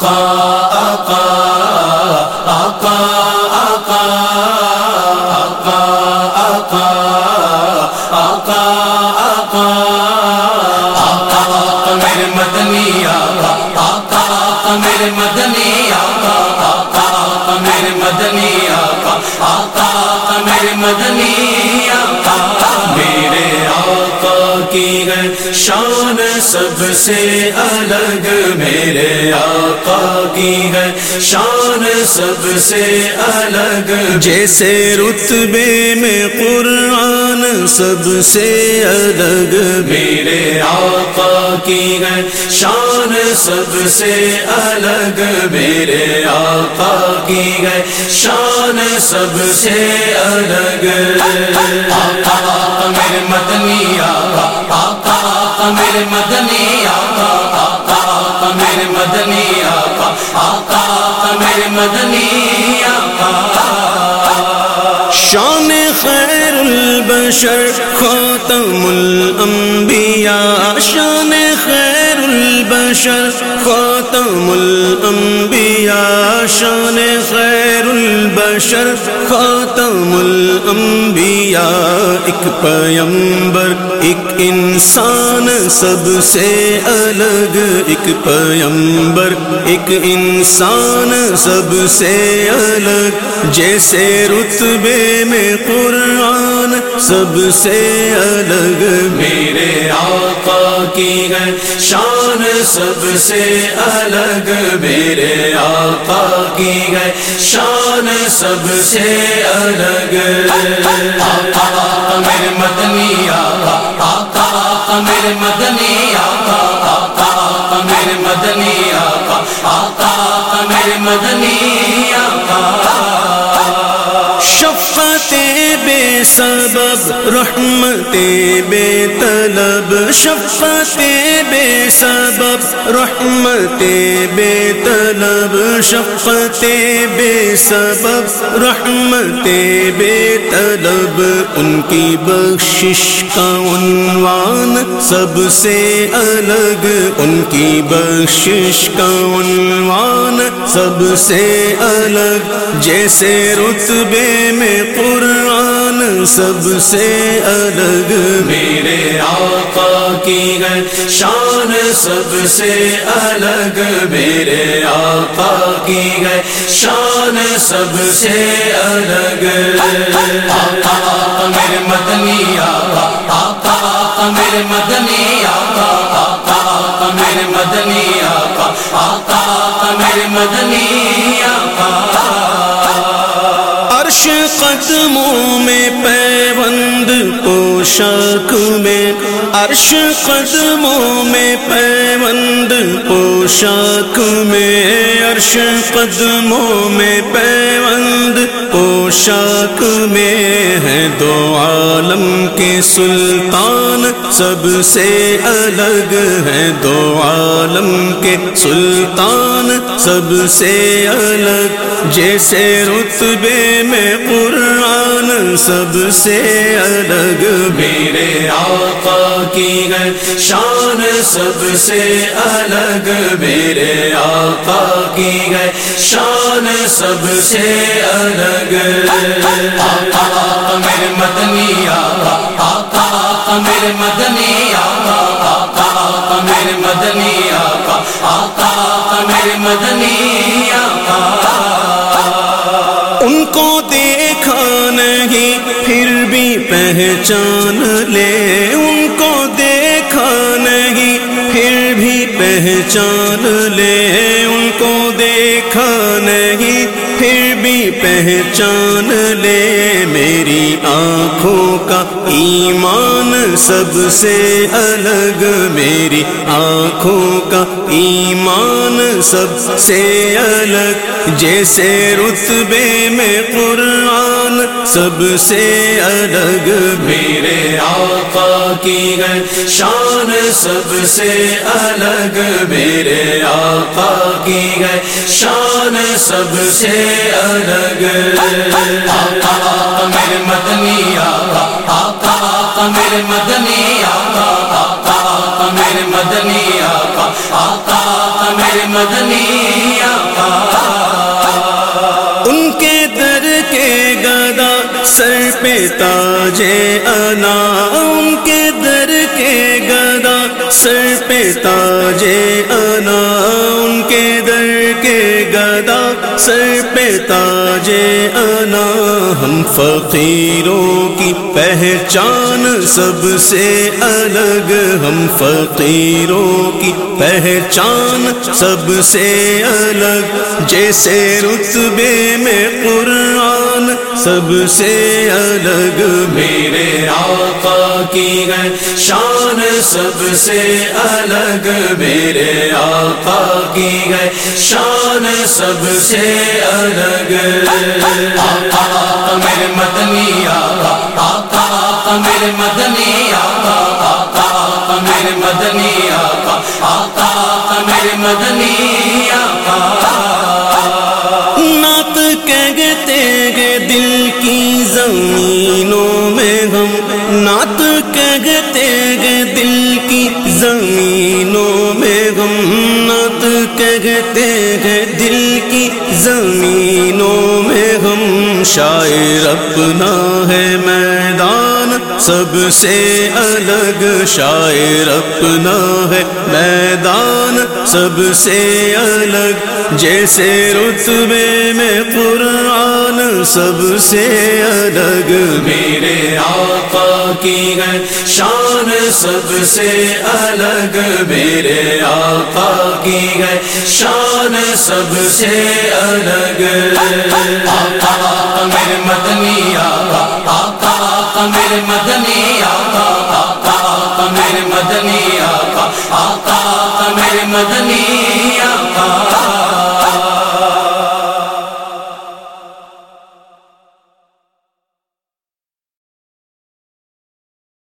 آقا آقا آقا آقا آقا آقا آقا آقا آقا آقا میرے مدنی آقا آقا آقا میرے مدنی آقا آقا آقا میرے مدنی آقا آقا آقا میرے مدنی آقا میرے آقا کی ہے شان سب سے الگ میرے آقا کی ہے شان سب سے الگ جیسے رتبے میں قرآن سب سے الگ میرے آقا کی ہے شان سب سے الگ میرے آقا کی ہے شان سب سے الگ آقا آقا میرے آقا میرے مدنی آقا آقا آقا میرے مدنی آقا آقا آقا میرے مدنی آقا۔ شان خیر البشر، خاتم الانبیاء۔ شان خیر البشر، خاتم الانبیاء۔ شان خیر البشر خاتم الانبیاء، ایک پیمبر ایک انسان سب سے الگ، ایک پیمبر ایک انسان سب سے الگ۔ جیسے رتبے میں قرآن سب سے الگ۔ میرے آقا کی ہے شان سب سے الگ۔ میرے آقا کی ہے شان سب سے الگ۔ آقا آقا میرے مدنی آقا آقا آقا میرے مدنی آقا آقا آقا میرے مدنی آقا آقا آقا میرے مدنی آقا بے سبب، رحمت بے طلب شفت بے سبب، رحمت بے طلب شفت بے سبب، رحمت بے طلب۔ ان کی بخشش کا عنوان سب سے الگ۔ ان کی بخشش کا عنوان سب سے الگ۔ جیسے رتبے میں قرآن سب سے الگ میرے آقا کی ہے شان سب سے الگ میرے آقا کی ہے شان سب سے الگ آقا آقا میرے مدنی آقا آقا آقا، میرے مدنی آقا آقا آقا، میرے مدنی آقا آقا آقا، میرے مدنی آقا۔ قدموں میں پہ پوشاک میں، عرش قدموں میں، پیوند پوشاک میں، عرش قدموں میں، پیوند پوشاک میں ہے دو عالم کے سلطان، سب سے الگ ہے دو عالم کے سلطان، سب سے الگ، جیسے رتبے میں قرآن سب سے الگ میرے آقا کی ہے شان سب سے الگ میرے آقا کی ہے شان سب سے الگ آقا آقا میرے مدنی آقا آقا آقا، میرے مدنی آقا آقا آقا، میرے مدنی آقا آقا آقا، میرے مدنی پہچان لے ان کو دیکھا نہیں پھر بھی پہچان لے ان کو دیکھا نہیں، پھر بھی پہچان لے میری آنکھوں کا ایمان سب سے الگ، میری آنکھوں کا ایمان سب سے الگ۔ جیسے رتبے میں قرآن سب سے الگ، میرے آقا کی ہے شان سب سے الگ، میرے آقا کی ہے شان سب سے الگ۔ میرے مدنی آقا آقا آقا، میرے مدنی آقا آقا آقا، میرے مدنی آقا آقا آقا، میرے مدنی آقا۔ ان کے در کے گدا سر پہ تاجے انا۔ ان کے در کے گدا سر پہ تاجے گدا سر پہ تاج انا، ہم فقیروں کی پہچان سب سے الگ۔ ہم فقیروں کی پہچان سب سے الگ۔ جیسے رتبے میں قرآن سب سے الگ۔ میرے آقا کی ہے شان سب سے الگ میرے آقا کی ہے شان سب سے الگ آقا میرے مدنی آقا آقا آقا میرے مدنی آقا آقا آقا میرے مدنی آقا آقا آقا میرے مدنی آقا۔ نعت کہتے گے دل کی زمینوں میں دل کی زمینوں میں ہم شاعر اپنا ہے میدان، سب سے الگ شاعر اپنا ہے میدان، سب سے الگ جیسے رتبے میں قرآن، سب سے الگ میرے آقا کی ہے شان، سب سے الگ میرے آقا کی گئے شان سب سے الگ۔ آقا آقا میرے مدنی آقا آقا آقا میرے مدنی آقا آقا آقا میرے مدنی آقا آقا آقا۔ میرے مدنی